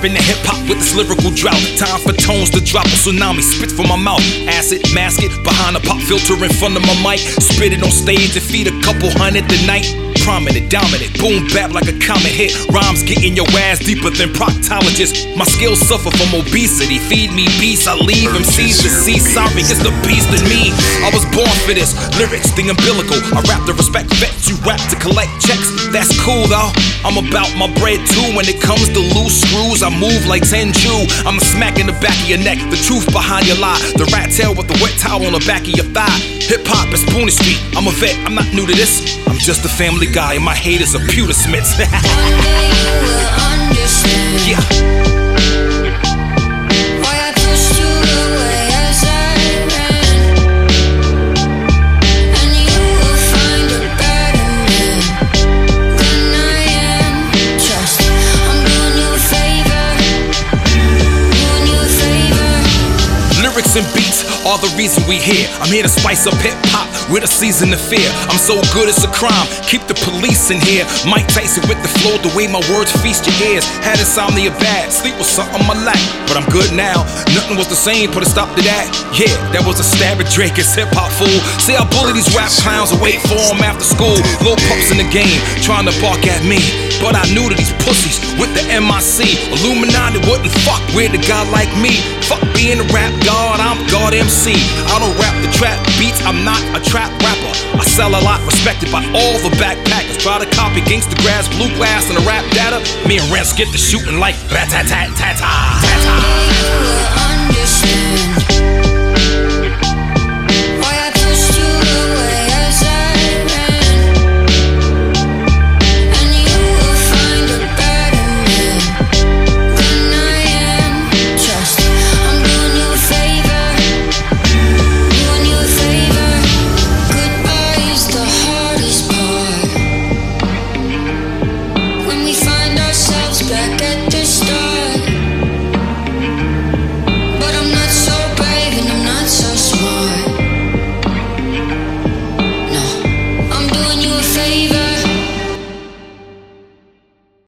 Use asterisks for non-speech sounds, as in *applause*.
Rapping the hip hop with this lyrical drought. Time for tones to drop a tsunami. Spit from my mouth. Acid, mask it behind a pop filter in front of my mic. Spit it on stage and feed a couple hundred tonight. night prominent, dominant, boom bap like a comet hit. Rhymes getting your ass deeper than proctologists. My skills suffer from obesity. Feed me beats, I leave them seeds to see. Sorry, it's the beast in me. I was born for this. Lyrics, the umbilical. I rap to respect vets, you rap to collect checks. That's cool though. I'm about my bread too. When it comes to loose screws, I move like 10 Jew. I'm a smack in the back of your neck, the truth behind your lie. The rat tail with the wet towel on the back of your thigh. Hip hop is Pony Street. I'm a vet, I'm not new to this. I'm just a family guy, and my haters are pewter smiths. *laughs* One day you will understand yeah. Lyrics and beats are the reason we here. I'm here to spice up hip hop with a season of fear. I'm so good it's a crime. Keep the police in here. Mike Tyson with the flow, the way my words feast your ears. Had insomnia bad, sleep was something I lack. But I'm good now. Nothing was the same, put a stop to that. Yeah, that was a stab at Drake, it's hip hop fool. See, I bully these rap clowns and wait for them after school. Little pups in the game, trying to bark at me. But I knew that these pussies with the MIC, Illuminati wouldn't fuck with a guy like me. Fuck being a rap god, I'm God MC. I don't rap the trap beats, I'm not a trap rapper. I sell a lot, respected by all the backpackers. Try to copy gangsta grass, blue glass, and the rap data. Me and Rance get to shooting like rat tat tat tat tat